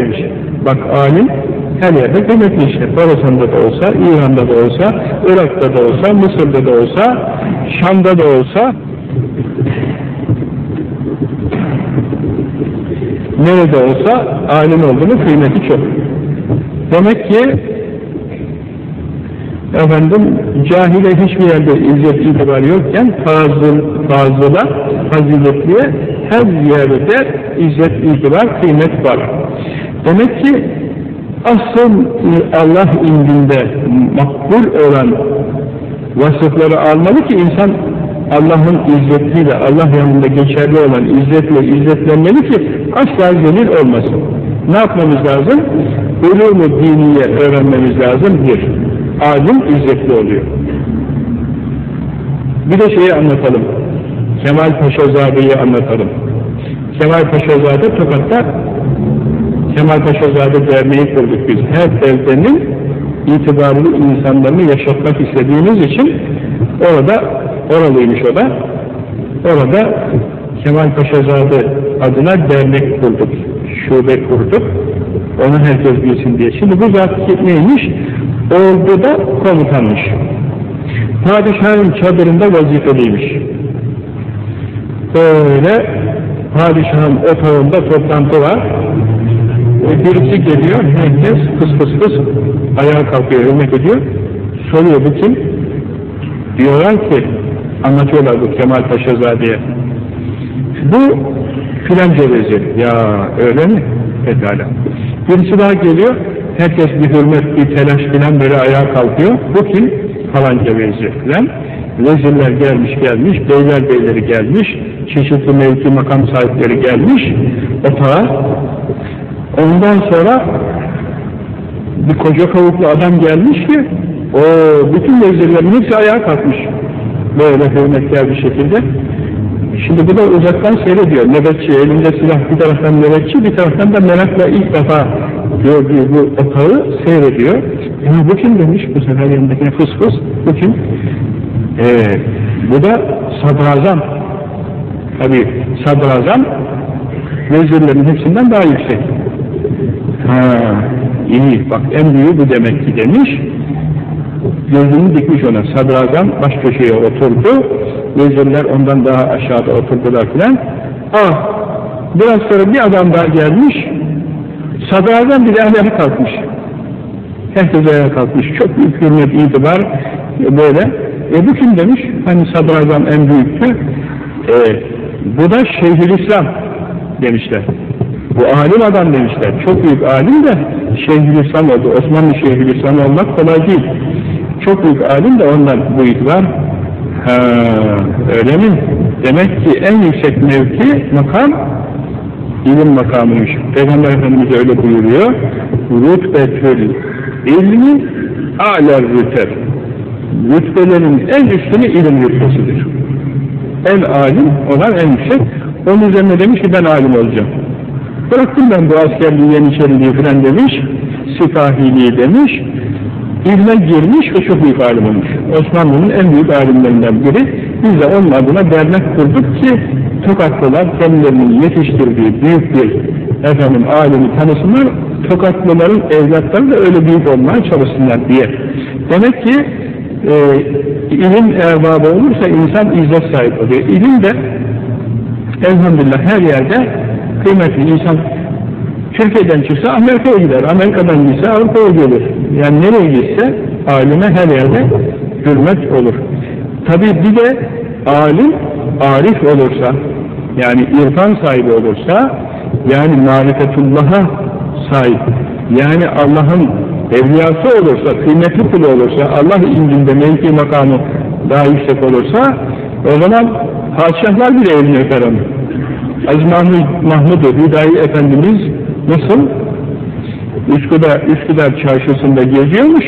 demiş. Bak alim her yerde kıymetli işte. Horasan'da da olsa, İran'da da olsa, Irak'ta da olsa, Mısır'da da olsa, Şam'da da olsa, nerede olsa alim olduğunu kıymeti çok. Demek ki efendim cahile hiçbir yerde izzet itibar yokken fazıl, fazıla, faziletliye her yerde izzet itibar kıymet var. Demek ki asıl Allah indinde makbul olan vasıfları almalı ki insan Allah'ın izzetiyle, Allah yanında geçerli olan izzetle izzetlenmeli ki asla zelil olmasın. Ne yapmamız lazım? Ulûm-u diniye öğrenmemiz lazım. Bir, alim izzetli oluyor. Bir de şeyi anlatalım. Kemal Paşazade'yi anlatalım. Kemal Paşazade Tokat'ta Kemal Paşazade Derneği kurduk biz. Her beldenin itibarlı insanlarını yaşatmak istediğimiz için orada, oralıymış o da, orada Kemal Paşazade adına dernek kurduk, şube kurduk. Onu herkes bilsin diye. Şimdi bu zat neymiş? Orduda komutanmış. Padişahın çadırında vazifeliymiş. Böyle padişahın otağında toplantı var. E, birisi geliyor, herkes fıs fıs fıs ayağa kalkıyor, hürmet ediyor. Soruyor bu kim? Diyorlar ki, anlatıyorlar bu Kemal Paşazade'ye. Bu filanca vezir. Ya öyle mi? Pekala. Birisi daha geliyor, herkes bir hürmet, bir telaş filan böyle ayağa kalkıyor. Bu kim? Falanca vezir filan. Vezirler gelmiş gelmiş, beyler beyleri gelmiş, çeşitli mevki makam sahipleri gelmiş otağa. Ondan sonra bir koca kavuklu adam gelmiş ki o bütün vezirlerin hepsi ayağa kalkmış. Böyle hürmetler bir şekilde. Şimdi bu da uzaktan seyrediyor. Nöbetçi, elinde silah bir taraftan nöbetçi, bir taraftan da merakla ilk defa gördüğü bu otağı seyrediyor. Ya bu kim demiş bu sefer yanındakine fıs fıs, bu kim? Ee, bu da sadrazam. Tabi sadrazam vezirlerin hepsinden daha yüksek. Ha, iyi bak en büyüğü bu demek ki demiş. Gözünü dikmiş ona. Sadrazam baş köşeye oturdu. Vezirler ondan daha aşağıda oturdular filan. Ah! Biraz sonra bir adam daha gelmiş. Sadrazam bile ayağa kalkmış. Herkes ayağa kalkmış. Çok büyük hürmet, itibar böyle. E bu kim demiş? Hani sadrazam en büyüktü. E, bu da Şeyhülislam demişler. Bu alim adam demişler. Çok büyük alim de Şeyhülislam oldu. Osmanlı Şeyhülislam olmak kolay değil. Çok büyük alim de ondan bu itibar. Ha, öyle mi? Demek ki en yüksek mevki makam ilim makamıymış. Peygamber Efendimiz öyle buyuruyor. Rütbetül ilmi âler rüteb. Rütbelerin en üstünü ilim rütbesidir. En alim olan en yüksek. Onun üzerine demiş ki ben alim olacağım. Bıraktım ben bu askerliği, yeniçeriliği falan demiş. Sipahiliği demiş. İlme girmiş ve çok büyük alim olmuş. Osmanlı'nın en büyük alimlerinden biri. Biz de onun adına dernek kurduk ki Tokatlılar kendilerinin yetiştirdiği büyük bir efendim alimi tanısınlar. Tokatlıların evlatları da öyle büyük olmaya çalışsınlar diye. Demek ki e, ilim erbabı olursa insan izzet sahibi oluyor. İlim de elhamdülillah her yerde kıymetli insan Türkiye'den çıksa Amerika'ya gider, Amerika'dan gitse Avrupa'ya gelir. Yani nereye gitse alime her yerde hürmet olur. Tabi bir de alim, arif olursa, yani irfan sahibi olursa, yani marifetullah'a sahip, yani Allah'ın evliyası olursa, kıymetli kulu olursa, Allah indinde mevki makamı daha yüksek olursa, o zaman padişahlar bile elini öper onu. Aziz Mahmud, Mahmud Hüdayi Efendimiz nasıl? Üsküdar, Üsküdar çarşısında geziyormuş.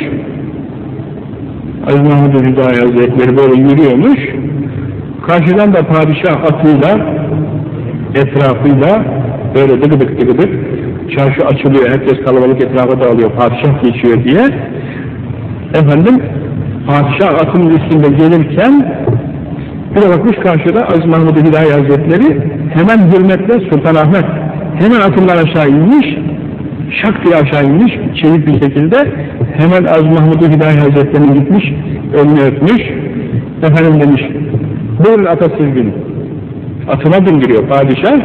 Aziz Mahmud Hüdayi Hazretleri böyle yürüyormuş. Karşıdan da padişah atıyla, etrafıyla böyle dıgıdık dıgıdık çarşı açılıyor, herkes kalabalık etrafa dağılıyor, padişah geçiyor diye. Efendim, padişah atının üstünde gelirken bir de bakmış karşıda Aziz Mahmud Hüdayi Hazretleri hemen hürmetle Sultanahmet hemen atından aşağı inmiş şak diye aşağı inmiş, çevik bir şekilde hemen Az Mahmud-u Hidayi Hazretleri'ne gitmiş, önünü öpmüş, efendim demiş, buyurun ata siz binin. Atına bindiriyor padişah,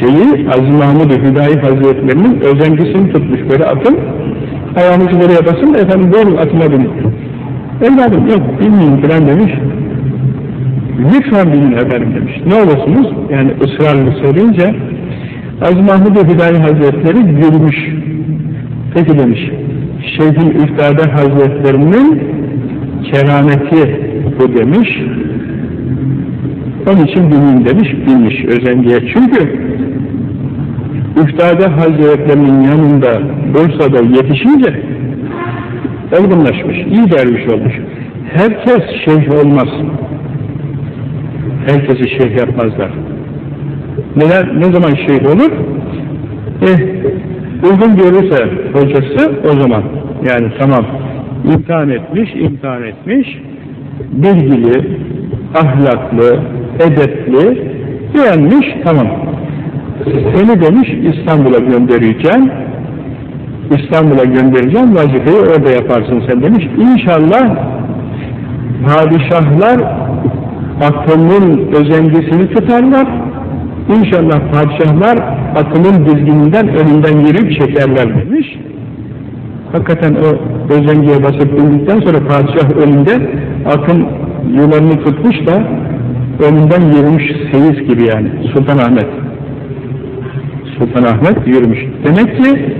şeyi Aziz Mahmud-u Hüdayi Hazretlerinin özencisini tutmuş böyle atın, ayağınızı buraya basın, efendim buyurun atına binin. Evladım yok bilmeyin filan demiş, lütfen bilin efendim demiş. Ne olursunuz? Yani ısrarlı söyleyince Aziz Mahmud-u Hüdayi Hazretleri gülmüş. Peki demiş, Şeyh-i Üftade Hazretlerinin kerameti bu demiş. Onun için bilin demiş, bilmiş özendiye. Çünkü Üftade Hazretlerinin yanında Bursa'da yetişince olgunlaşmış, iyi derviş olmuş. Herkes şeyh olmaz. Herkesi şeyh yapmazlar. Neler, ne zaman şeyh olur? Eh, uygun görürse hocası o zaman. Yani tamam, imtihan etmiş, imtihan etmiş, bilgili, ahlaklı, edepli, beğenmiş, tamam. Seni demiş İstanbul'a göndereceğim, İstanbul'a göndereceğim, vazifeyi orada yaparsın sen demiş. İnşallah padişahlar aklının özengisini tutarlar, İnşallah padişahlar atının dizgininden önünden yürüyüp çekerler demiş. Hakikaten o özengiye basıp bindikten sonra padişah önünde atın yularını tutmuş da önünden yürümüş seyis gibi yani Sultan Ahmet. Sultan Ahmet yürümüş. Demek ki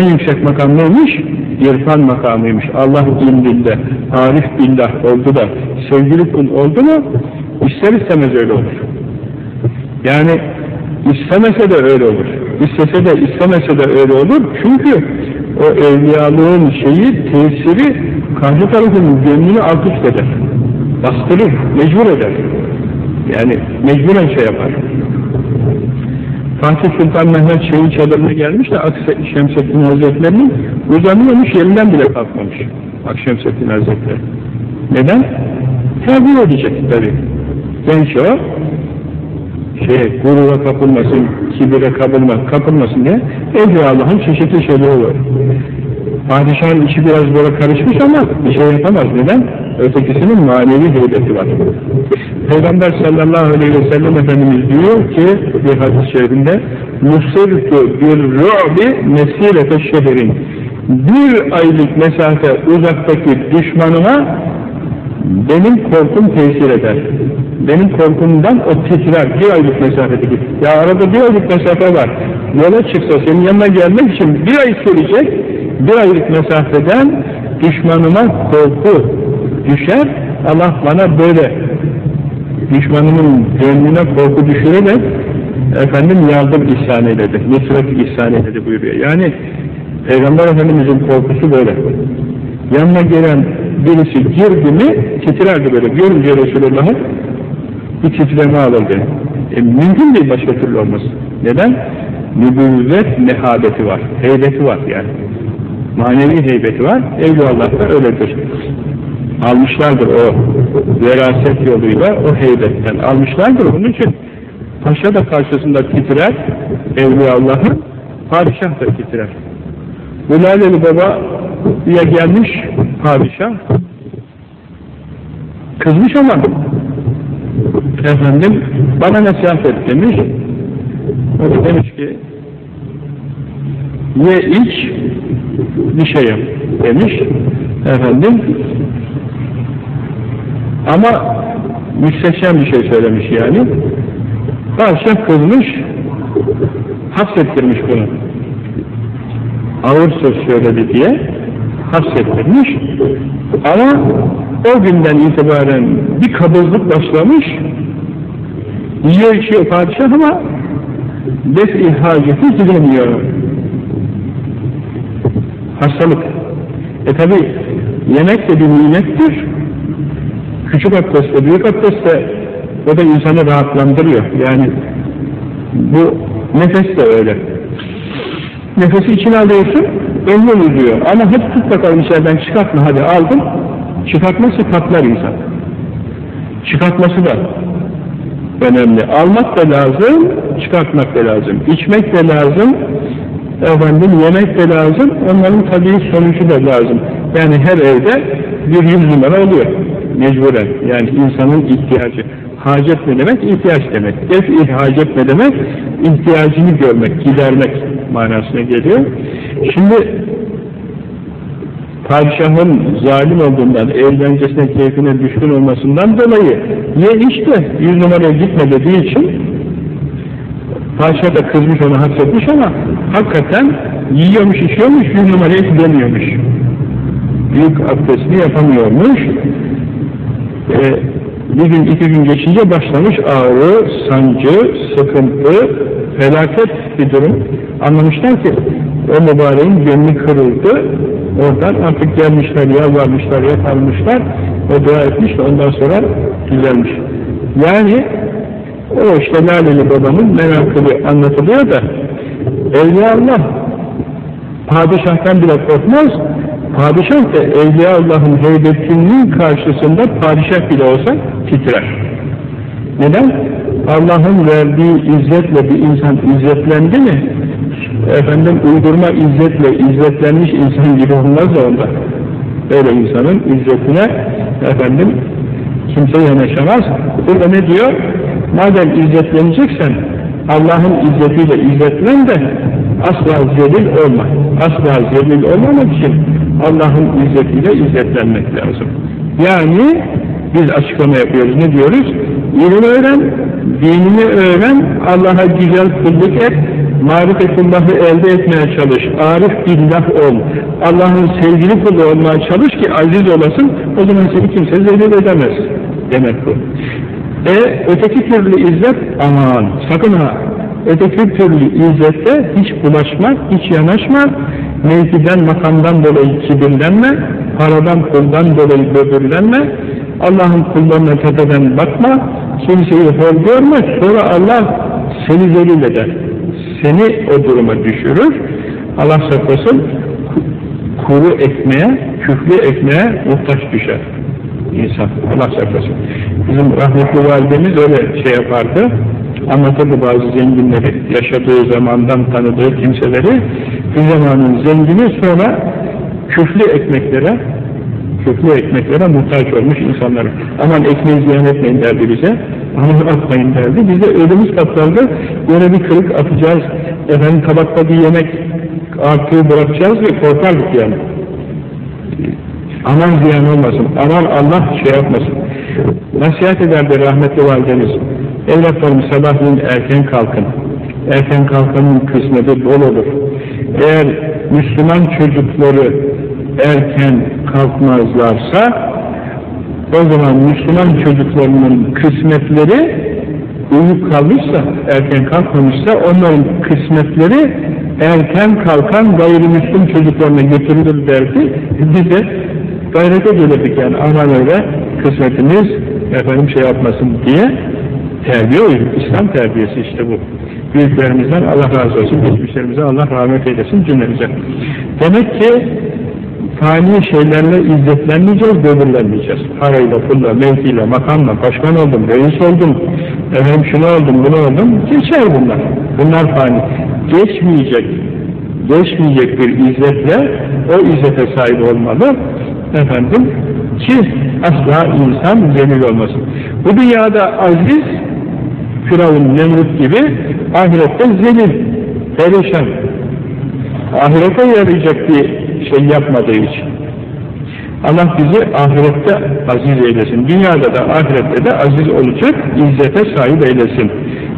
en yüksek makam neymiş? İrfan makamıymış. Allah indinde, arif billah oldu da sevgili kul oldu mu ister istemez öyle olur. Yani istemese de öyle olur. İstese de istemese de öyle olur. Çünkü o evliyalığın şeyi, tesiri karşı tarafın gönlünü alt üst eder. Bastırır, mecbur eder. Yani mecburen şey yapar. Fatih Sultan Mehmet şeyin çadırına gelmiş de Akşemseddin Hazretleri'nin uzanıyormuş, yerinden bile kalkmamış. Akşemseddin Hazretleri. Neden? Tabi edecek tabi. Genç o, şeye, gurura kapılmasın, kibire kapılma, kapılmasın diye Evliya Allah'ın çeşitli şeyleri var. Padişahın içi biraz böyle karışmış ama bir şey yapamaz. Neden? Ötekisinin manevi heybeti var. Peygamber sallallahu aleyhi ve sellem Efendimiz diyor ki bir hadis-i şerifinde Nusirtu bir ru'bi mesilete şehrin bir aylık mesafe uzaktaki düşmanıma benim korkum tesir eder. Benim korkumdan o titrer. Bir aylık mesafedeki. Ya arada bir aylık mesafe var. Yola çıksa senin yanına gelmek için bir ay sürecek. Bir aylık mesafeden düşmanıma korku düşer. Allah bana böyle düşmanımın gönlüne korku düşürerek efendim yardım ihsan eyledi. Nusret ihsan eyledi buyuruyor. Yani Peygamber Efendimizin korkusu böyle. Yanına gelen birisi girdi mi titrerdi böyle. Görünce Resulullah'ı bir titreme alırdı. E, mümkün değil başka türlü olmaz. Neden? Nübüvvet mehabeti var. Heybeti var yani. Manevi heybeti var. Evliyaullah da öyledir. Almışlardır o veraset yoluyla o heybetten almışlardır. Onun için paşa da karşısında titrer Evliyaullah'ın padişah da titrer. Bu Laleli Baba diye gelmiş padişah kızmış ama efendim bana nasihat et demiş. O demiş ki ye iç bir şey demiş. Efendim ama müsteşem bir şey söylemiş yani. Padişah kızmış hapsettirmiş bunu. Ağır söz söyledi diye hapsettirmiş ama o günden itibaren bir kabızlık başlamış içiyor padişah ama def-i haceti gidemiyor hastalık e tabi yemek de bir nimettir küçük abdestte büyük abdestte o da insanı rahatlandırıyor yani bu nefes de öyle nefesi içine alıyorsun önüne uzuyor. Ama hep tut bakalım içeriden çıkartma hadi aldım. Çıkartması patlar insan. Çıkartması da önemli. Almak da lazım, çıkartmak da lazım. İçmek de lazım, efendim yemek de lazım, onların tabii sonucu da lazım. Yani her evde bir yüz numara oluyor mecburen. Yani insanın ihtiyacı. Hacet ne demek? İhtiyaç demek. Def-i hacet ne demek? İhtiyacını görmek, gidermek manasına geliyor. Şimdi padişahın zalim olduğundan, eğlencesine, keyfine düşkün olmasından dolayı ye işte yüz numaraya gitme dediği için padişah da kızmış onu hapsetmiş ama hakikaten yiyormuş, içiyormuş, yüz numaraya gidemiyormuş. Büyük abdestini yapamıyormuş. Ee, bir gün, iki gün geçince başlamış ağrı, sancı, sıkıntı, felaket bir durum. Anlamışlar ki o mübareğin gönlü kırıldı, Oradan artık gelmişler, yalvarmışlar, yakarmışlar, o dua etmiş de ondan sonra düzelmiş. Yani o işte Laleli babamın merakını anlatılıyor da Evliya Allah padişahtan bile korkmaz, padişah da Evliya Allah'ın heybetinin karşısında padişah bile olsa titrer. Neden? Allah'ın verdiği izzetle bir insan izzetlendi mi efendim uydurma izzetle izzetlenmiş insan gibi olmaz da onda. Böyle insanın izzetine efendim kimse yanaşamaz. Burada ne diyor? Madem izzetleneceksen Allah'ın izzetiyle izzetlen de asla zelil olma. Asla zelil olmamak için Allah'ın izzetiyle izzetlenmek lazım. Yani biz açıklama yapıyoruz. Ne diyoruz? İlim öğren, dinini öğren, Allah'a güzel kulluk et, marifetullahı elde etmeye çalış, arif billah ol, Allah'ın sevgili kulu olmaya çalış ki aziz olasın, o zaman seni kimse zelil edemez. Demek bu. E öteki türlü izzet, aman sakın ha, öteki türlü izzette hiç bulaşma, hiç yanaşma, mevkiden, makamdan dolayı kibirlenme, paradan, puldan dolayı böbürlenme, Allah'ın kullarına tepeden bakma, kimseyi hor görme, sonra Allah seni zelil eder seni o duruma düşürür. Allah saklasın kuru ekmeğe, küflü ekmeğe muhtaç düşer insan. Allah saklasın. Bizim rahmetli validemiz öyle şey yapardı. Anlatırdı bazı zenginleri, yaşadığı zamandan tanıdığı kimseleri. Bir zamanın zengini sonra küflü ekmeklere, küflü ekmeklere muhtaç olmuş insanlar. Aman ekmeği ziyan etmeyin derdi bize. Aman atmayın derdi. Biz de ödümüz katlandı. Böyle bir kırık atacağız. Efendim tabakta bir yemek artığı bırakacağız ve korkardık yani. Aman ziyan olmasın. Aman Allah şey yapmasın. Nasihat ederdi rahmetli validemiz. Evlatlarım sabahleyin erken kalkın. Erken kalkanın kısmeti bol olur. Eğer Müslüman çocukları erken kalkmazlarsa o zaman Müslüman çocuklarının kısmetleri uyuyup kalmışsa, erken kalkmamışsa onların kısmetleri erken kalkan gayrimüslim çocuklarına götürülür derdi. Biz de gayrete gelirdik yani aman öyle kısmetimiz efendim şey yapmasın diye terbiye uyuyor. İslam terbiyesi işte bu. Büyüklerimizden Allah razı olsun, geçmişlerimize Allah rahmet eylesin cümlemize. Demek ki fani şeylerle izzetlenmeyeceğiz, böbürlenmeyeceğiz. Parayla, pulla, mevkiyle, makamla, başkan oldum, reis oldum, efendim şunu oldum, bunu oldum, geçer bunlar. Bunlar fani. Geçmeyecek, geçmeyecek bir izzetle o izzete sahip olmalı, efendim, ki asla insan zelil olmasın. Bu dünyada aziz, Firavun, Nemrut gibi, ahirette zelil, perişan. Ahirete yarayacak bir şey yapmadığı için. Allah bizi ahirette aziz eylesin. Dünyada da ahirette de aziz olacak, izzete sahip eylesin.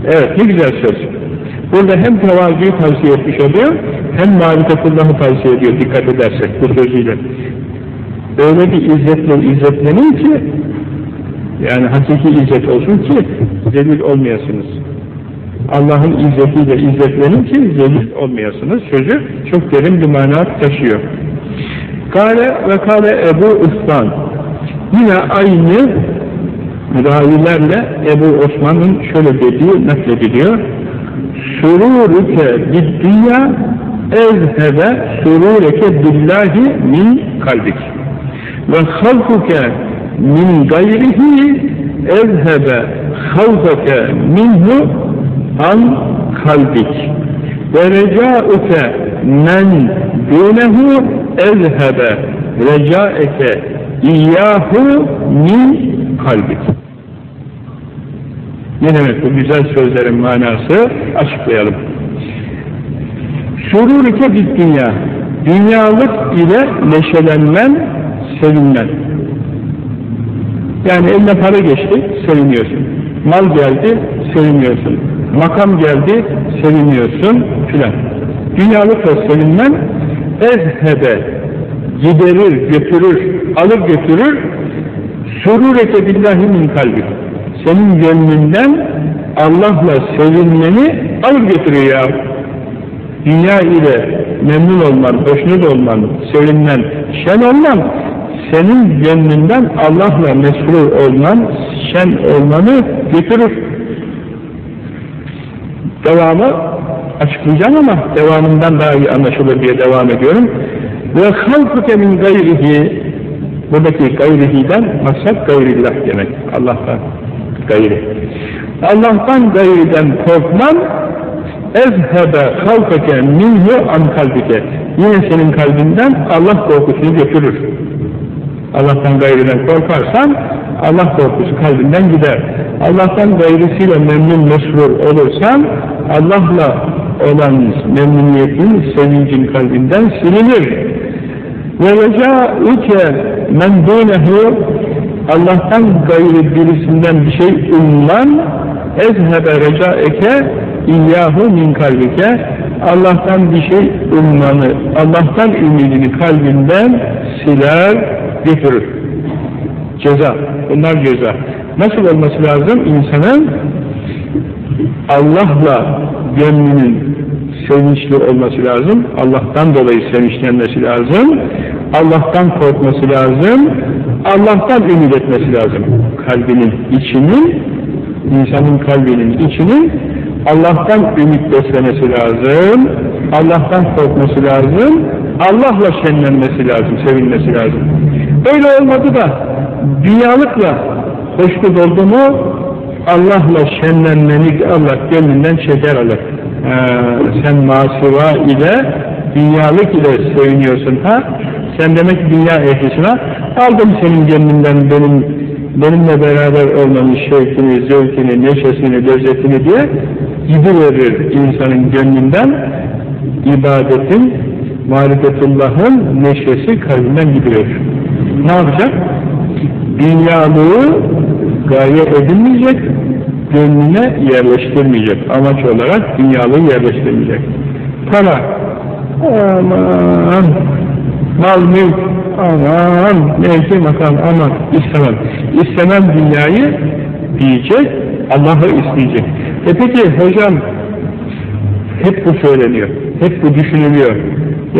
Evet, ne güzel söz. Burada hem tevazuyu tavsiye etmiş oluyor, hem marifetullahı tavsiye ediyor dikkat edersek bu sözüyle. Öyle bir izzetle izzetlenin ki, yani hakiki izzet olsun ki zelil olmayasınız. Allah'ın izzetiyle izzetlenin ki zelil olmayasınız. Sözü çok derin bir mana taşıyor. Kale ve kale Ebu Osman. Yine aynı ravilerle Ebu Osman'ın şöyle dediği naklediliyor. Sururuke dünya ezhebe surureke billahi min kalbik ve halkuke min gayrihi ezhebe halkuke minhu an kalbik ve recauke men dunehu ezhebe recaeke iyyahu min kalbik. Ne demek bu güzel sözlerin manası? Açıklayalım. Sururike bir dünya. Dünyalık ile neşelenmen, sevinmen. Yani eline para geçti, seviniyorsun. Mal geldi, seviniyorsun. Makam geldi, seviniyorsun filan. Dünyalıkla sevinmen ezhebe giderir, götürür, alır götürür surureke billahi min kalbi. Senin gönlünden Allah'la sevinmeni alır götürüyor ya. Dünya ile memnun olman, hoşnut olman, sevinmen, şen olman, senin gönlünden Allah'la mesrur olman, şen olmanı götürür. Devamı açıklayacağım ama devamından daha iyi anlaşılır diye devam ediyorum. Ve halkuke min gayrihi buradaki gayrihiden maksat gayrillah demek. Allah'tan gayri. Allah'tan gayriden korkman ezhebe halkake minhu an kalbike yine senin kalbinden Allah korkusunu götürür. Allah'tan gayriden korkarsan Allah korkusu kalbinden gider. Allah'tan gayrisiyle memnun mesrur olursan Allah'la olan memnuniyetin, sevincin kalbinden silinir. Ve reca'uke men dûnehu Allah'tan gayri birisinden bir şey umman ezhebe reca'eke İyyahu min kalbike Allah'tan bir şey ummanı, Allah'tan ümidini kalbinden siler, götürür. Ceza. Bunlar ceza. Nasıl olması lazım? İnsanın Allah'la gönlünün sevinçli olması lazım. Allah'tan dolayı sevinçlenmesi lazım. Allah'tan korkması lazım. Allah'tan ümit etmesi lazım. Kalbinin içinin, insanın kalbinin içinin Allah'tan ümit beslemesi lazım. Allah'tan korkması lazım. Allah'la şenlenmesi lazım, sevinmesi lazım. Öyle olmadı da dünyalıkla hoşnut oldu mu Allah'la şenlenmeni Allah gönlünden çeker alır. Ee, sen masiva ile dünyalık ile seviniyorsun ha? Sen demek dünya ehlisin ha? Aldım senin gönlünden benim benimle beraber olmanın şevkini, zevkini, neşesini, lezzetini diye gidiverir insanın gönlünden ibadetin, marifetullah'ın neşesi kalbinden gidiverir. Ne yapacak? Dünyalığı gaye edilmeyecek, gönlüne yerleştirmeyecek. Amaç olarak dünyalığı yerleştirmeyecek. Para, aman, mal mülk, aman, mevki makam, aman, istemem. İstemem dünyayı diyecek, Allah'ı isteyecek. E peki hocam, hep bu söyleniyor, hep bu düşünülüyor.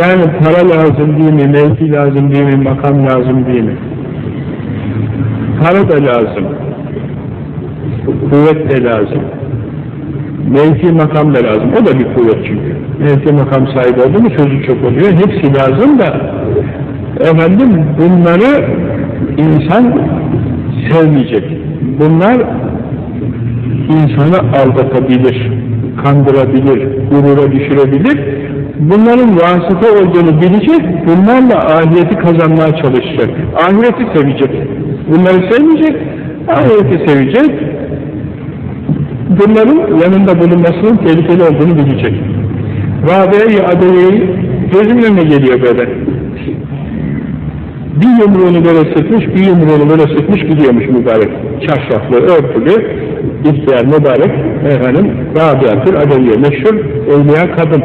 Yani para lazım değil mi, mevki lazım değil mi, makam lazım değil mi? Para da lazım, kuvvet de lazım, mevki makam da lazım, o da bir kuvvet çünkü. Mevki makam sahibi oldu mu sözü çok oluyor, hepsi lazım da efendim bunları insan sevmeyecek. Bunlar insanı aldatabilir, kandırabilir, gurura düşürebilir. Bunların vasıta olduğunu bilecek, bunlarla ahireti kazanmaya çalışacak. Ahireti sevecek. Bunları sevmeyecek, ahireti sevecek. Bunların yanında bulunmasının tehlikeli olduğunu bilecek. Rabia'yı Adeye'yi gözümün önüne geliyor böyle. Bir yumruğunu böyle sıkmış, bir yumruğunu böyle sıkmış gidiyormuş mübarek. Çarşaflı, örtülü, ihtiyar mübarek, efendim, Rabia'tır Adeviye, meşhur evliya kadın.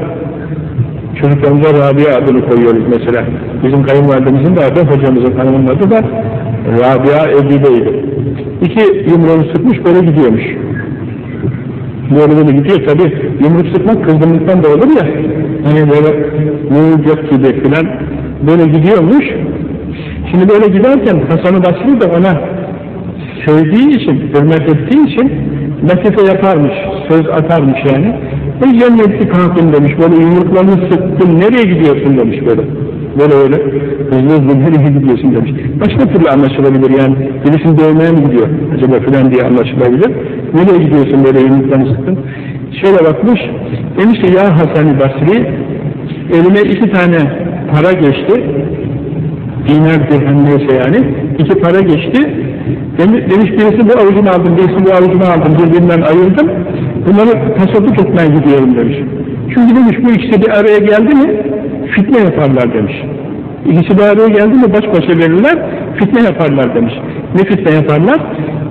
Çocuklarımıza Rabia adını koyuyoruz mesela. Bizim kayınvalidemizin de adı, hocamızın hanımın adı da Rabia Ebi'deydi. İki yumruğunu sıkmış, böyle gidiyormuş. Böyle böyle gidiyor. Tabi, yumruk sıkmak kızgınlıktan da olur ya, hani böyle yumruk gibi filan, böyle gidiyormuş, Şimdi böyle giderken Hasan-ı Basri de ona sevdiği için, hürmet ettiği için latife yaparmış, söz atarmış yani. Ey cennetli kalkın demiş, böyle yumruklarını sıktın, nereye gidiyorsun? demiş böyle. Böyle öyle, hızlı hızlı nereye gidiyorsun demiş. Başka türlü anlaşılabilir yani, birisini dövmeye mi gidiyor acaba filan diye anlaşılabilir. Nereye gidiyorsun böyle yumruklarını sıktın? Şöyle bakmış, demiş ki ya Hasan-ı Basri, elime iki tane para geçti, dinar dirhem neyse yani, iki para geçti, demiş, birisi bu avucunu aldım, birisi bu avucunu aldım, birbirinden ayırdım, bunları tasadduk etmeye gidiyorum demiş. Çünkü demiş bu ikisi bir araya geldi mi, fitne yaparlar demiş. İkisi bir araya geldi mi baş başa verirler, fitne yaparlar demiş. Ne fitne yaparlar?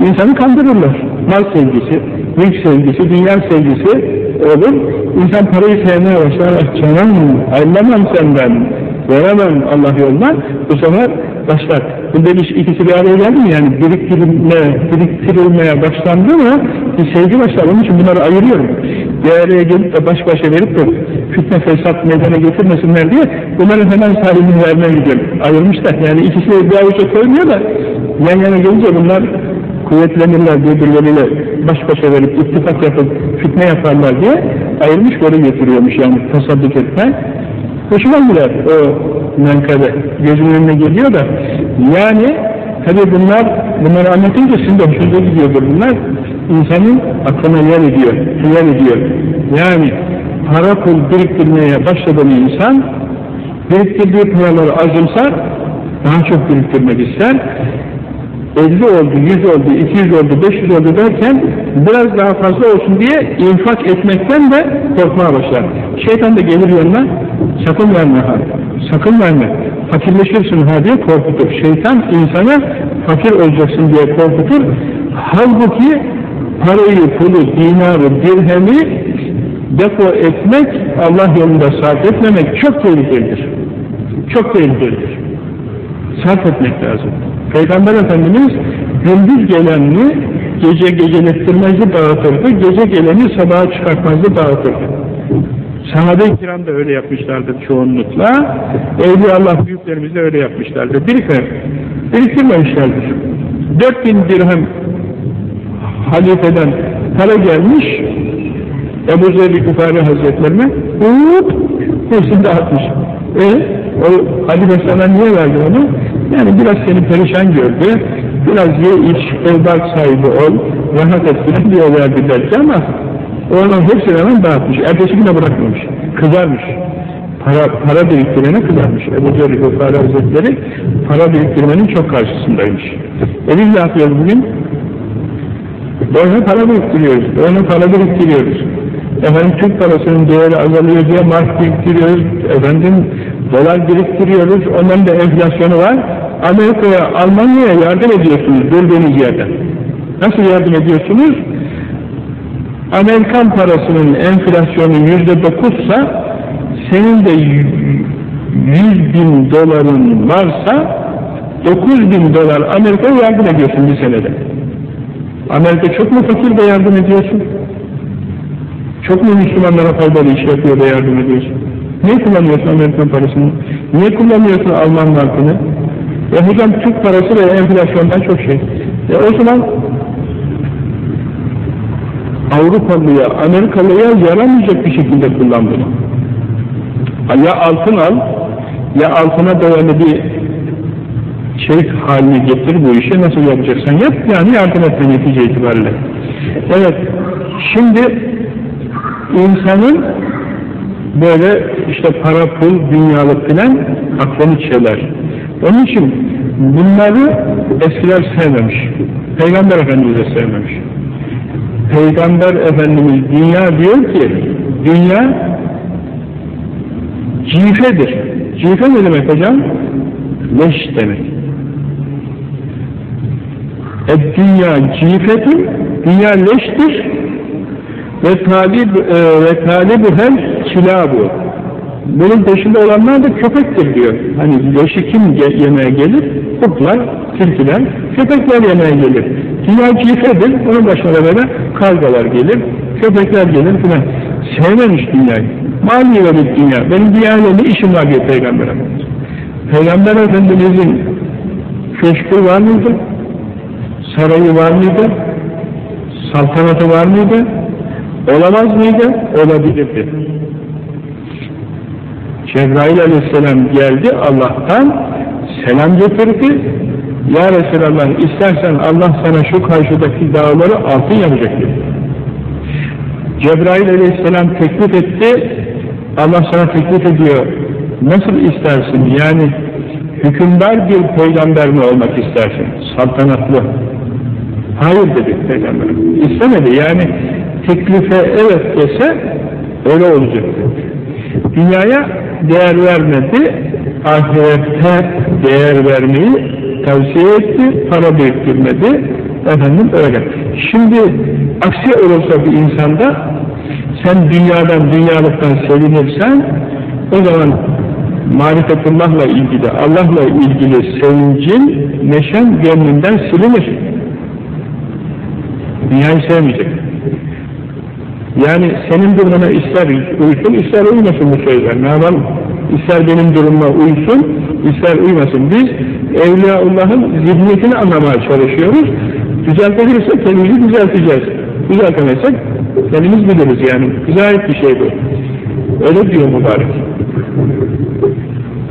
İnsanı kandırırlar. Mal sevgisi, mülk sevgisi, dünya sevgisi olur. İnsan parayı sevmeye başlar. Canım, ayrılamam senden, veremem Allah yoluna. Bu sefer başlar. Bu demiş ikisi bir araya geldi mi? Yani biriktirilme, biriktirilmeye başlandı mı bir sevgi başlar. Onun için bunları ayırıyorum. Araya gelip de baş başa verip de fitne fesat meydana getirmesinler diye bunların hemen sahibini vermeye gidiyorum. Ayırmışlar. Yani ikisi bir avuca koymuyor da yan yana gelince bunlar kuvvetlenirler birbirleriyle baş başa verip ittifak yapıp fitne yaparlar diye ayırmış böyle getiriyormuş yani tasadduk etme. Hoşuma gider o menkıbe. Gözümün önüne geliyor da yani tabi bunlar bunları anlatınca sizin de hoşunuza gidiyordur bunlar. İnsanın aklına yer ediyor, yer ediyor. Yani para pul biriktirmeye başladı insan biriktirdiği paraları azımsar daha çok biriktirmek ister 50 oldu, 100 oldu, 200 oldu, 500 oldu derken biraz daha fazla olsun diye infak etmekten de korkmaya başlar. Şeytan da gelir yanına, sakın verme ha, sakın verme, fakirleşirsin ha diye korkutur. Şeytan insana fakir olacaksın diye korkutur. Halbuki parayı, pulu, dinarı, dirhemi depo etmek, Allah yolunda sarf etmemek çok tehlikelidir. Çok tehlikelidir. Sarf etmek lazım. Peygamber Efendimiz gündüz gelenini gece gecelettirmezdi dağıtırdı, gece geleni sabaha çıkartmazdı dağıtırdı. Sahabe-i kiram da öyle yapmışlardır çoğunlukla. Evliya Allah büyüklerimiz de öyle yapmışlardır. Biriktir, biriktirmemişlerdir. 4000 dirhem halifeden para gelmiş Ebu Zer-i Kufari Hazretlerine hop hepsini dağıtmış. E, o halife sana niye verdi onu? Yani biraz seni perişan gördü, biraz ye iç, evbak sahibi ol, rahat et filan diye verdi belki ama onun hepsini hemen dağıtmış. Ertesi güne bırakmamış. Kızarmış. Para, para biriktirene kızarmış. Ebu Cehri Gofari Hazretleri para biriktirmenin çok karşısındaymış. E biz ne yapıyoruz bugün? Böyle para biriktiriyoruz. Böyle para biriktiriyoruz. Efendim Türk parasının değeri azalıyor diye mark biriktiriyoruz. Efendim dolar biriktiriyoruz. Onların da enflasyonu var. Amerika'ya, Almanya'ya yardım ediyorsunuz durduğunuz yerden. Nasıl yardım ediyorsunuz? Amerikan parasının enflasyonu yüzde dokuzsa senin de yüz bin doların varsa dokuz bin dolar Amerika'ya yardım ediyorsun bir senede. Amerika çok mu fakir de yardım ediyorsun? Çok mu Müslümanlara faydalı iş yapıyor da yardım ediyorsun? Niye kullanıyorsun Amerikan parasını? Niye kullanıyorsun Alman markını? E hocam Türk parası ve enflasyondan çok şey. E o zaman Avrupalıya, Amerikalıya yaramayacak bir şekilde kullan. Ya altın al, ya altına dayalı bir şey haline getir bu işi nasıl yapacaksan yap, yani yardım etme netice itibariyle. Evet, şimdi insanın böyle işte para, pul, dünyalık filan aklını çeler. Onun için bunları eskiler sevmemiş. Peygamber Efendimiz de sevmemiş. Peygamber Efendimiz dünya diyor ki dünya cifedir. Cife ne demek hocam? Leş demek. E dünya cifetin, dünya leştir ve talib e, ve talibu hem kilabu. Bunun peşinde olanlar da köpektir diyor. Hani leşi kim yemeye gelir? Kurtlar, tilkiler, köpekler yemeye gelir. Dünya cifedir, onun başına böyle kargalar gelir, köpekler gelir filan. Sevmemiş dünyayı. Mali verir dünya. Benim dünyayla ne işim var diyor Peygamber Efendimiz. Peygamber Efendimizin köşkü var mıydı? Sarayı var mıydı? Saltanatı var mıydı? Olamaz mıydı? Olabilirdi. Cebrail aleyhisselam geldi Allah'tan selam getirdi. Ya Resulallah istersen Allah sana şu karşıdaki dağları altın yapacak dedi. Cebrail aleyhisselam teklif etti. Allah sana teklif ediyor. Nasıl istersin? Yani hükümdar bir peygamber mi olmak istersin? Saltanatlı. Hayır dedi peygamber. İstemedi. Yani teklife evet dese öyle olacak. Dünyaya değer vermedi. Ahirette değer vermeyi tavsiye etti. Para biriktirmedi. Efendim öyle. Şimdi aksi olursa bir insanda sen dünyadan, dünyalıktan sevinirsen o zaman marifetullahla ilgili, Allah'la ilgili sevincin, neşen gönlünden silinir. Dünyayı sevmeyecek. Yani senin durumuna ister uysun, ister uymasın bu sözler. Ne yapalım? İster benim durumuma uysun, ister uymasın. Biz Evliyaullah'ın zihniyetini anlamaya çalışıyoruz. Düzeltebilirsek kendimizi düzelteceğiz. Düzeltemezsek kendimiz biliriz yani. Gayet bir şey bu. Öyle diyor mübarek.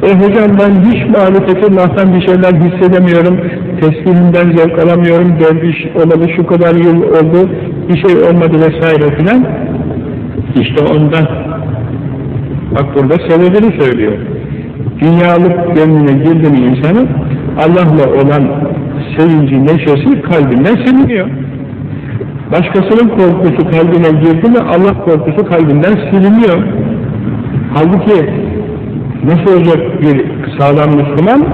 E hocam ben hiç marifetullah'tan bir şeyler hissedemiyorum, tesbihimden zevk alamıyorum, derviş olalı şu kadar yıl oldu, bir şey olmadı vesaire filan. İşte ondan. Bak burada sebebini söylüyor. Dünyalık gönlüne girdi mi insanın, Allah'la olan sevinci, neşesi kalbinden siliniyor. Başkasının korkusu kalbine girdi mi, Allah korkusu kalbinden siliniyor. Halbuki nasıl olacak bir sağlam Müslüman?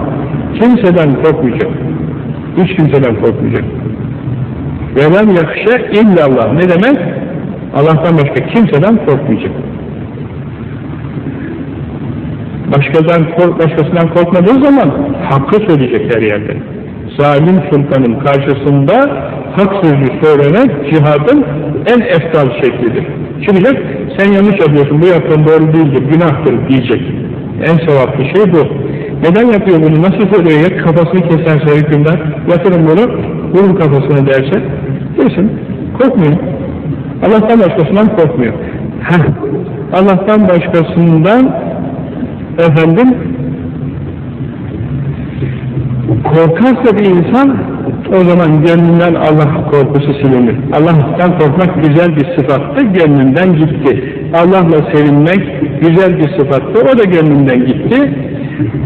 Kimseden korkmayacak. Hiç kimseden korkmayacak. Velem yakışa illallah. Ne demek? Allah'tan başka kimseden korkmayacak. Başkadan kork, başkasından korkmadığı zaman hakkı söyleyecek her yerde. Zalim sultanın karşısında hak sözü söylemek cihadın en eftal şeklidir. Çıkacak, sen yanlış yapıyorsun, bu yaptığın doğru değildir, günahtır diyecek. En sevaplı şey bu. Neden yapıyor bunu, nasıl söylüyor ya kafasını keserse hükümdar, yatırın bunu, vurun kafasını derse, desin, korkmuyor. Allah'tan başkasından korkmuyor. Heh, Allah'tan başkasından efendim korkarsa bir insan o zaman gönlünden Allah korkusu silinir. Allah'tan korkmak güzel bir sıfattı, gönlünden gitti. Allah'la sevinmek güzel bir sıfattı, o da gönlünden gitti.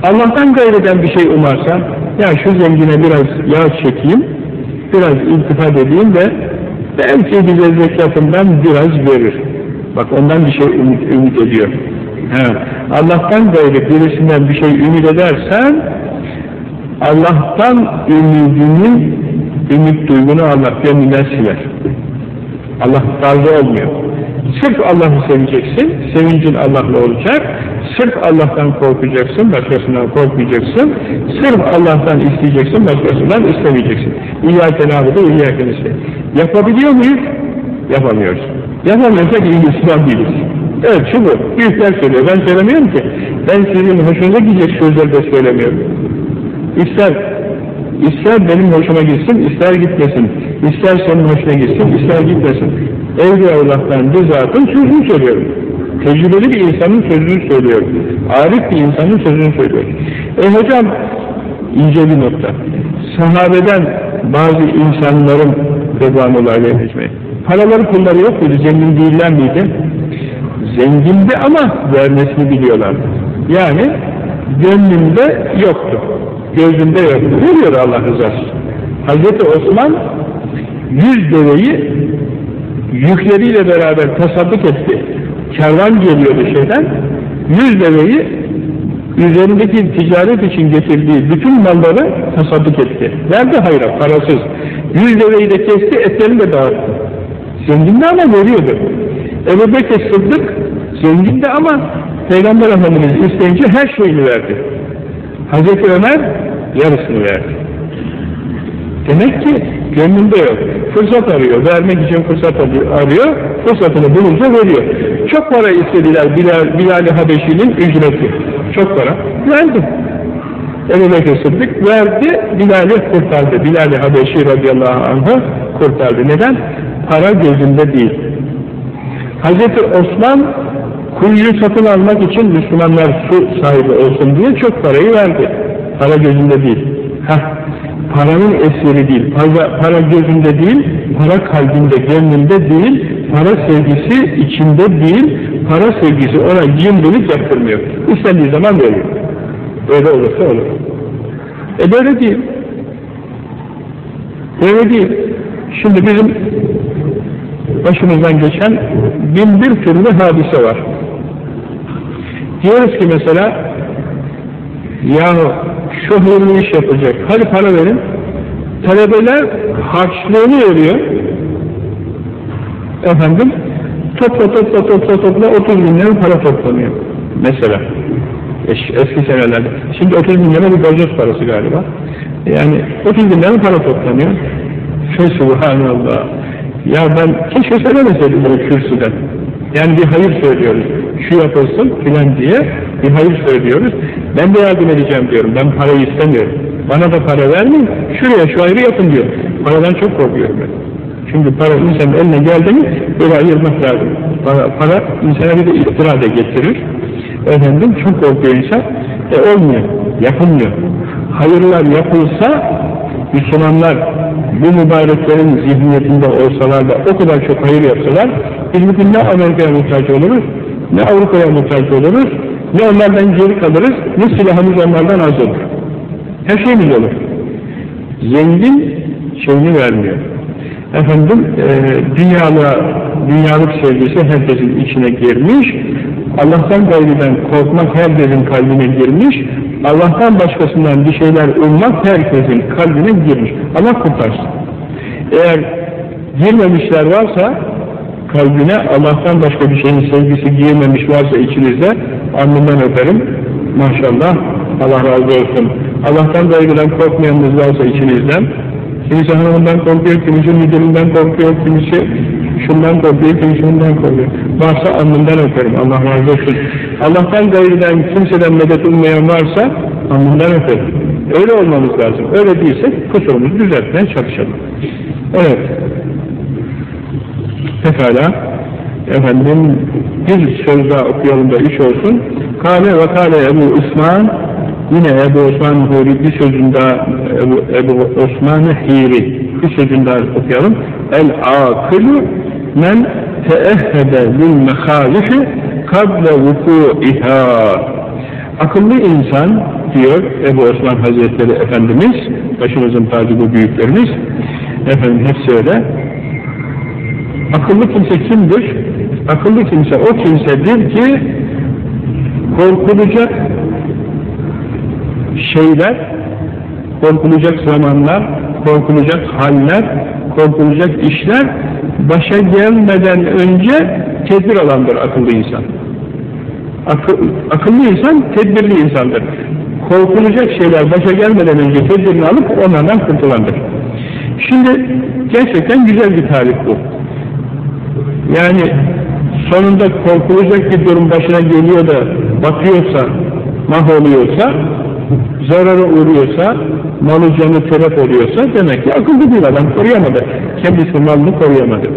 Allah'tan gayreden bir şey umarsa, ya şu zengine biraz yağ çekeyim, biraz iltifat edeyim de belki bize zekatından biraz verir. Bak ondan bir şey ümit, ümit ediyor. He. Allah'tan gayrı birisinden bir şey ümit edersen Allah'tan ümidini, ümit duygunu Allah gönlünden siler. Allah razı olmuyor. Sırf Allah'ı seveceksin, sevincin Allah'la olacak. Sırf Allah'tan korkacaksın, başkasından korkmayacaksın. Sırf Allah'tan isteyeceksin, başkasından istemeyeceksin. İyyâke nâbudu, iyyâke nesta'in. Yapabiliyor muyuz? Yapamıyoruz. Yapamıyorsak iyi Müslüman değiliz. Evet şu bu. Büyükler söylüyor. Ben söylemiyorum ki. Ben sizin hoşunuza gidecek sözleri de söylemiyorum. İster, ister benim hoşuma gitsin, ister gitmesin. İster senin hoşuna gitsin, ister gitmesin. Evliyaullah'tan bir zatın sözünü söylüyorum. Tecrübeli bir insanın sözünü söylüyorum. Arif bir insanın sözünü söylüyorum. E hocam, ince bir nokta. Sahabeden bazı insanların Rıdvanullah aleyhi paraları pulları yok muydu? Zengin değiller miydi? Zengindi ama vermesini biliyorlardı. Yani gönlünde yoktu. Gözünde yoktu. Veriyor Allah rızası. Hazreti Osman yüz deveyi yükleriyle beraber tasadduk etti. Kervan geliyordu şeyden. Yüz deveyi üzerindeki ticaret için getirdiği bütün malları tasadduk etti. Verdi hayra, parasız. Yüz deveyi de kesti, etlerini de dağıttı. Zengindi ama veriyordu. Ebu Bekir Sıddık zengindi ama Peygamber Efendimiz isteyince her şeyini verdi. Hazreti Ömer yarısını verdi. Demek ki gönlünde yok. Fırsat arıyor. Vermek için fırsat arıyor. Fırsatını bulunca veriyor. Çok para istediler Bilal, Bilal-i Habeşi'nin ücreti. Çok para. Verdi. Bekir Sıddık verdi. Bilal'i kurtardı. Bilal-i Habeşi radıyallahu anh'ı kurtardı. Neden? Para gözünde değil. Hazreti Osman kuyuyu satın almak için Müslümanlar su sahibi olsun diye çok parayı verdi. Para gözünde değil. Heh, paranın esiri değil. Para, para gözünde değil, para kalbinde, gönlünde değil, para sevgisi içinde değil, para sevgisi ona cimrilik yaptırmıyor. İstendiği zaman veriyor. Öyle olursa olur. E böyle değil. Böyle değil. Şimdi bizim başımızdan geçen bin bir türlü hadise var. Diyoruz ki mesela yahu şu hırlı iş yapacak, hadi para verin. Talebeler harçlığını veriyor. Efendim, topla topla topla topla 30 bin lira para toplanıyor. Mesela. Es, eski senelerde. Şimdi 30 bin lira bir borcuz parası galiba. Yani 30 bin lira para toplanıyor. Şey subhanallah. Ya ben keşke söylemeseydim bunu kürsüden. Yani bir hayır söylüyoruz. Şu yapılsın filan diye bir hayır söylüyoruz. Ben de yardım edeceğim diyorum. Ben parayı istemiyorum. Bana da para vermeyin. Şuraya şu hayrı yapın diyor. Paradan çok korkuyorum ben. Çünkü para insanın eline geldi mi böyle ayırmak lazım. Para, para insana bir de iftira da getirir. Efendim çok korkuyor insan. E olmuyor. Yapılmıyor. Hayırlar yapılsa Müslümanlar bu mübareklerin zihniyetinde olsalar da o kadar çok hayır yapsalar biz bugün ne Amerika'ya muhtaç oluruz, ne Avrupa'ya muhtaç oluruz, ne onlardan geri kalırız, ne silahımız onlardan az olur. Her şeyimiz olur. Zengin şeyini vermiyor. Efendim, e, dünyalı, dünyalık sevgisi herkesin içine girmiş, Allah'tan gayriden korkmak herkesin kalbine girmiş, Allah'tan başkasından bir şeyler ummak herkesin kalbine girmiş. Allah kurtarsın. Eğer girmemişler varsa, kalbine Allah'tan başka bir şeyin sevgisi girmemiş varsa içinizde, alnından öperim, maşallah, Allah razı olsun. Allah'tan gayriden korkmayanınız varsa içinizden, kimisi hanımından korkuyor, kimisi müdüründen korkuyor, kimisi şundan kimisi şundan korkuyor. Varsa alnından öperim, Allah razı olsun. Allah'tan gayriden kimseden medet ummayan varsa, alnından öperim. Öyle olmamız lazım. Öyle değilsek kusurumuzu düzeltmeye çalışalım. Evet. Pekala. Efendim, bir söz daha okuyalım da iş olsun. Kale ve kale Ebu Osman, yine Ebu Osman Huri bir sözünde Ebu, Ebu Osman Hiri bir sözünde okuyalım. El akılu men teehhede lil mehalifi kable vuku'iha Akıllı insan diyor Ebu Osman Hazretleri Efendimiz, başımızın tacı bu büyüklerimiz, efendim hepsi öyle. Akıllı kimse kimdir? Akıllı kimse o kimsedir ki korkulacak şeyler, korkulacak zamanlar, korkulacak haller, korkulacak işler başa gelmeden önce tedbir alandır akıllı insan. Akıl, akıllı insan tedbirli insandır. Korkulacak şeyler başa gelmeden önce tedbirini alıp onlardan kurtulandır. Şimdi gerçekten güzel bir tarif bu. Yani sonunda korkulacak bir durum başına geliyor da bakıyorsa, mahvoluyorsa, zarara uğruyorsa, malı canı telef oluyorsa demek ki akıllı bir adam koruyamadı. Kendisi malını koruyamadı.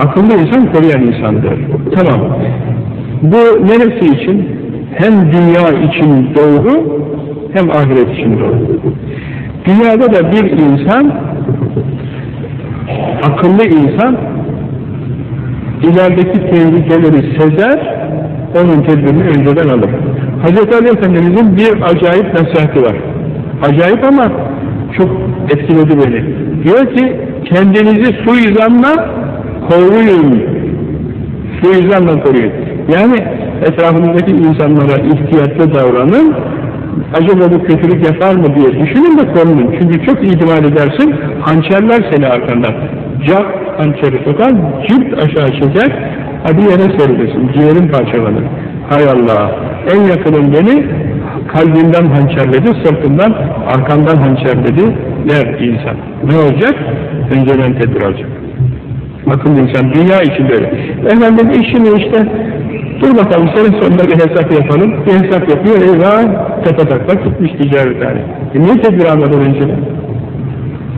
Akıllı insan koruyan insandır. Tamam. Bu neresi için? Hem dünya için doğru, hem ahiret için doğru. Dünyada da bir insan, akıllı insan, ilerideki tehlikeleri sezer, onun tedbirini önceden alır. Hz. Ali Efendimiz'in bir acayip nasihati var. Acayip ama çok etkiledi beni. Diyor ki, kendinizi suizanla koruyun. Suizanla koruyun. Yani etrafınızdaki insanlara ihtiyatlı davranın, acaba bu kötülük yapar mı diye düşünün de korunun. Çünkü çok ihtimal edersin, hançerler seni arkandan. Cak hançeri tutar, cilt aşağı çeker, hadi yere serilesin, ciğerin parçalanır. Hay Allah, en yakınım beni kalbimden hançerledi, sırtımdan, arkamdan hançerledi der insan. Ne olacak? Önceden tedbir alacak. Akıllı insan, dünya için böyle. Efendim işini işte, dur bakalım senin sonunda bir hesap yapalım. Bir hesap yapıyor, eyvah, tepe taklak gitmiş ticarethane. E niye tedbir almadan önceden?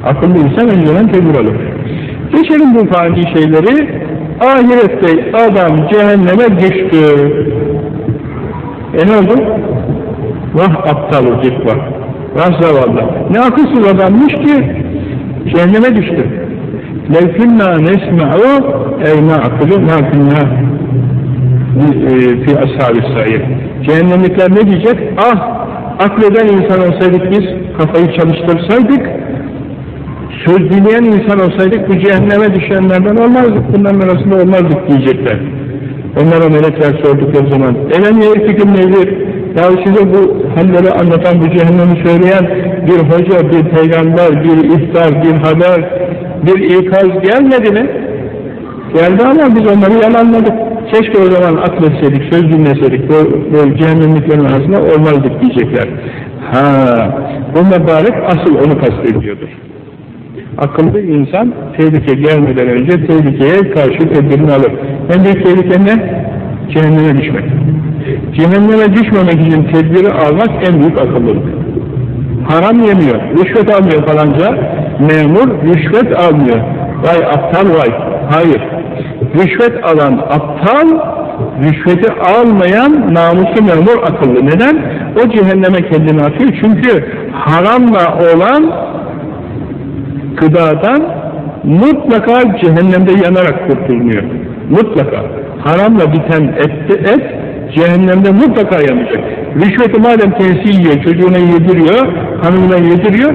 Akıllı insan önceden tedbir alır. Geçelim bu fani şeyleri, ahirette adam cehenneme düştü. E ne oldu? Vah aptal ucuk vah. Vah zavallı. Ne akılsız adammış ki cehenneme düştü. Levkünna nesme'u eyna akılü nâkünna e, fi ashab-ı sahir. Cehennemlikler ne diyecek? Ah! Akleden insan olsaydık biz kafayı çalıştırsaydık söz dinleyen insan olsaydık bu cehenneme düşenlerden olmazdık, bunların arasında olmazdık diyecekler. Onlara melekler sordukları zaman, ''Elen yerfiküm nedir? Ya size bu halleri anlatan, bu cehennemi söyleyen bir hoca, bir peygamber, bir ihtar, bir haber, bir ikaz gelmedi mi? Geldi ama biz onları yalanladık. Keşke o zaman akletseydik, söz dinleseydik, bu cehennemliklerin arasında olmazdık diyecekler. Ha, bu mübarek asıl onu kastediyordur. Akıllı insan tehlike gelmeden önce tehlikeye karşı tedbirini alır. En büyük tehlike ne? Cehenneme düşmek. Cehenneme düşmemek için tedbiri almak en büyük akıllılık. Haram yemiyor, rüşvet almıyor falanca, memur rüşvet almıyor. Vay aptal vay. Hayır. Rüşvet alan aptal, rüşveti almayan namuslu memur akıllı. Neden? O cehenneme kendini atıyor. Çünkü haramla olan gıdadan mutlaka cehennemde yanarak kurtulunuyor. Mutlaka. Haramla biten et, et cehennemde mutlaka yanacak. Rüşveti madem kendisi yiyor, çocuğuna yediriyor, hanımına yediriyor,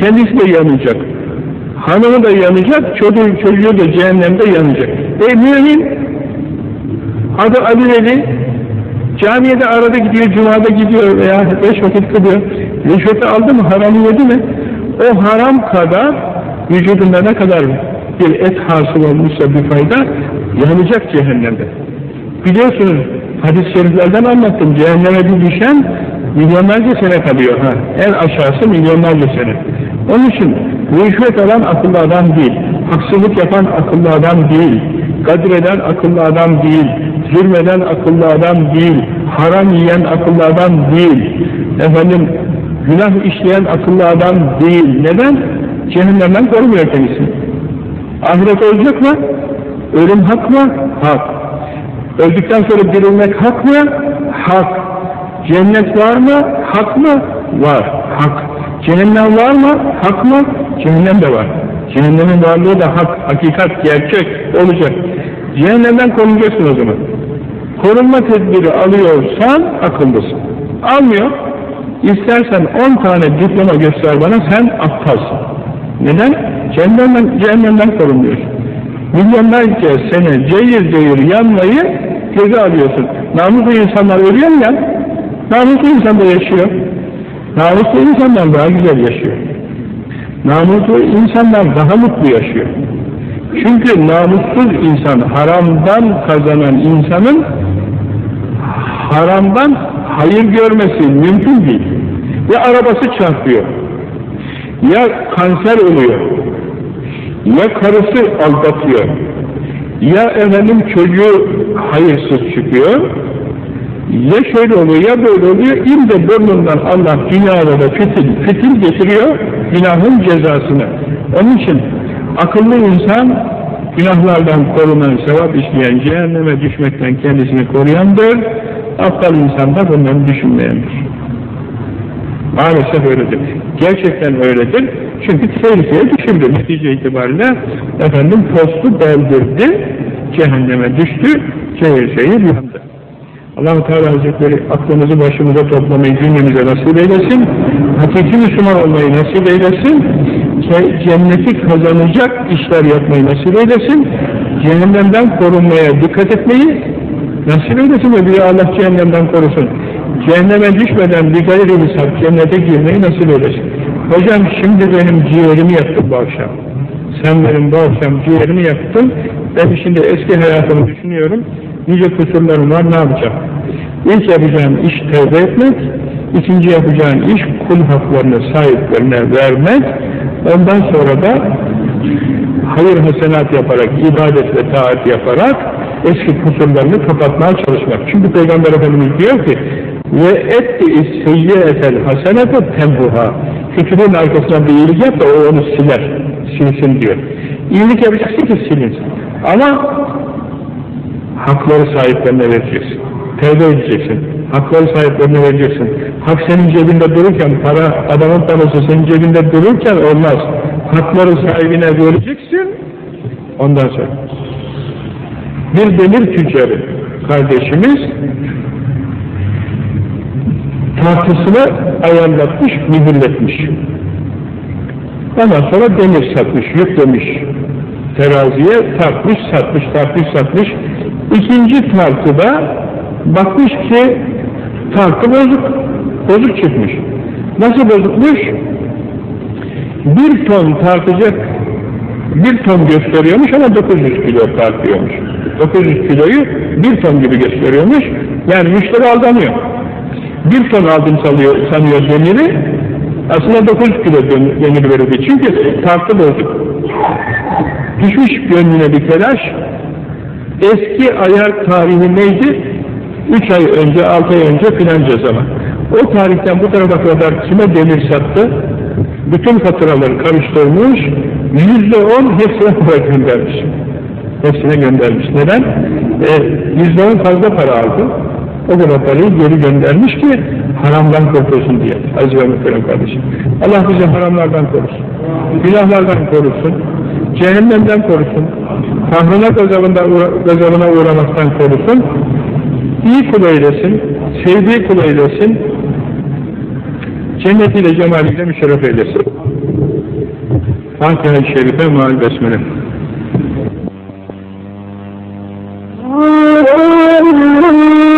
kendisi de yanacak. Hanımı da yanacak, çocuğu, çocuğu da cehennemde yanacak. E mümin, adı Ali Veli, camiye de arada gidiyor, cumada gidiyor veya beş vakit kılıyor. Rüşveti aldı mı, haramı yedi mi? O haram kadar vücudunda ne kadar bir et hasıl olmuşsa bir fayda yanacak cehennemde. Biliyorsunuz hadis-i şeriflerden anlattım. Cehenneme bir düşen milyonlarca sene kalıyor. Ha. En aşağısı milyonlarca sene. Onun için rüşvet alan akıllı adam değil. Haksızlık yapan akıllı adam değil. Kadreden akıllı adam değil. Zulmeden akıllı adam değil. Haram yiyen akıllı adam değil. Efendim günah işleyen akıllı adam değil. Neden? Cehennemden korumuyor kendisini. Ahiret olacak mı? Ölüm hak mı? Hak. Öldükten sonra dirilmek hak mı? Hak. Cennet var mı? Hak mı? Var. Hak. Cehennem var mı? Hak mı? Cehennem de var. Cehennemin varlığı da hak, hakikat, gerçek olacak. Cehennemden korunacaksın o zaman. Korunma tedbiri alıyorsan akıllısın. Almıyor. İstersen on tane diploma göster bana sen aptalsın. Neden? Cehennemden, cehennemden korunmuyorsun. Milyonlarca sene cayır cayır yanmayı göze alıyorsun. Namuslu insanlar ölüyor mu ya? Namuslu insan da yaşıyor. Namuslu insanlar daha güzel yaşıyor. Namuslu insanlar daha mutlu yaşıyor. Çünkü namussuz insan, haramdan kazanan insanın haramdan hayır görmesi mümkün değil. Ya arabası çarpıyor, ya kanser oluyor, ya karısı aldatıyor, ya efendim çocuğu hayırsız çıkıyor, ya şöyle oluyor, ya böyle oluyor, ille burnundan Allah dünyada da fitil, fitil getiriyor günahın cezasını. Onun için akıllı insan günahlardan korunan, sevap işleyen, cehenneme düşmekten kendisini koruyandır. Aptal insan da bunları düşünmeyendir. Maalesef öyledir. Gerçekten öyledir. Çünkü tehlikeye düşürdü. Netice itibariyle efendim postu deldirdi, cehenneme düştü, şehir şehir yandı. allah Teala Hazretleri aklımızı başımıza toplamayı cümlemize nasip eylesin. Hakiki Müslüman olmayı nasip eylesin. Cenneti kazanacak işler yapmayı nasip eylesin. Cehennemden korunmaya dikkat etmeyi nasip eylesin ve bir Allah cehennemden korusun. Cehenneme düşmeden bir gayri hesap cennete girmeyi nasip eylesin. Hocam şimdi benim ciğerimi yaktın bu akşam. Sen benim bu akşam ciğerimi yaktın. Ben şimdi eski hayatımı düşünüyorum. Nice kusurlarım var ne yapacağım? İlk yapacağım iş tevbe etmek, ikinci yapacağın iş kul haklarını sahiplerine vermek, ondan sonra da hayır hasenat yaparak, ibadet ve taat yaparak eski kusurlarını kapatmaya çalışmak. Çünkü Peygamber Efendimiz diyor ki ve etti seyyiyetel hasenete tembuha kötülüğün arkasına bir iyilik yap da o onu siler, silsin diyor. İyilik yapacaksın ki silinsin. Ama hakları sahiplerine vereceksin. Tevbe edeceksin. Hakları sahiplerine vereceksin. Hak senin cebinde dururken, para, adamın parası senin cebinde dururken olmaz. Hakları sahibine vereceksin, ondan sonra. Bir demir tüccarı, kardeşimiz tartısını ayarlatmış, mühürletmiş. Ondan sonra demir satmış, yüklemiş teraziye, tartmış, satmış, tartmış, satmış. İkinci tartıda bakmış ki tartı bozuk, bozuk çıkmış. Nasıl bozukmuş? Bir ton tartacak, bir ton gösteriyormuş ama 900 kilo tartıyormuş. 900 kiloyu bir ton gibi gösteriyormuş. Yani müşteri aldanıyor. Bir ton aldım sanıyor, sanıyor demiri, aslında 900 kilo demir verildi. Çünkü tartı bozuk. Düşmüş gönlüne bir telaş, eski ayar tarihi neydi? 3 ay önce, 6 ay önce filanca zaman. O tarihten bu tarafa kadar kime demir sattı? Bütün faturaları karıştırmış, yüzde on hepsine göndermiş. Hepsine göndermiş. Neden? E, yüzde on fazla para aldı. O kadar parayı geri göndermiş ki haramdan korkuyorsun diye. Aziz ve muhterem kardeşim. Allah bizi haramlardan korusun. Günahlardan korusun. Cehennemden korusun. Kahrına gazabına, uğra uğramaktan korusun. İyi kul eylesin. Sevdiği kul eylesin. Cennetiyle cemaliyle müşerref eylesin. Fatiha-i Şerife Muhal Besmele. Altyazı